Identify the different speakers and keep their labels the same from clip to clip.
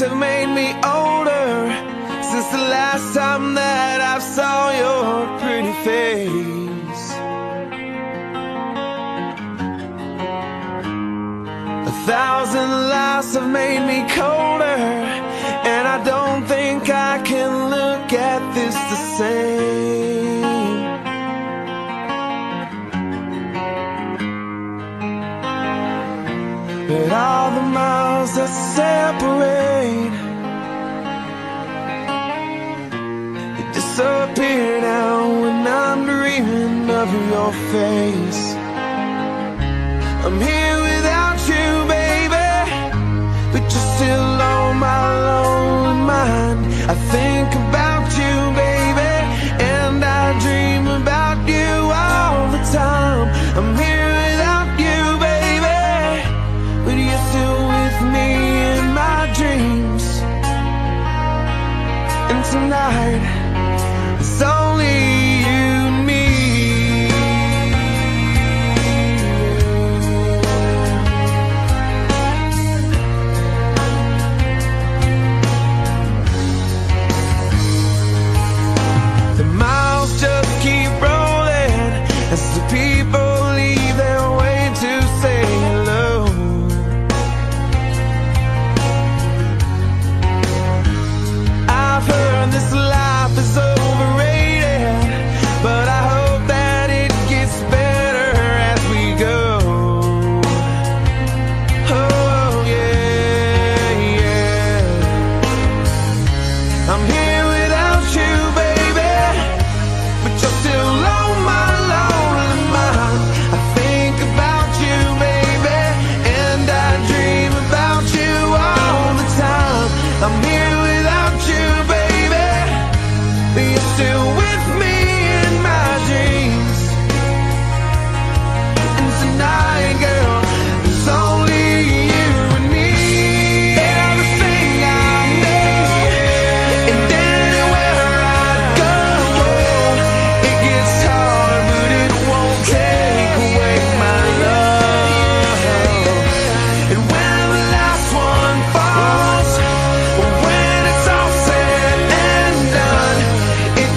Speaker 1: have made me older since the last time that I saw your pretty face. A thousand lies have made me colder, separate they disappear now when I'm dreaming of your face. I'm here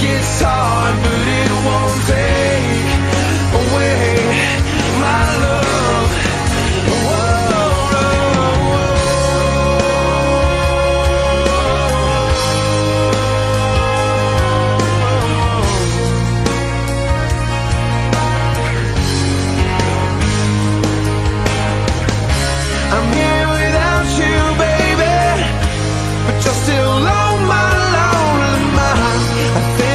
Speaker 1: gets hard, but it won't take away my love. Whoa, whoa. I'm here without you, baby, but you're still on my lonely mind.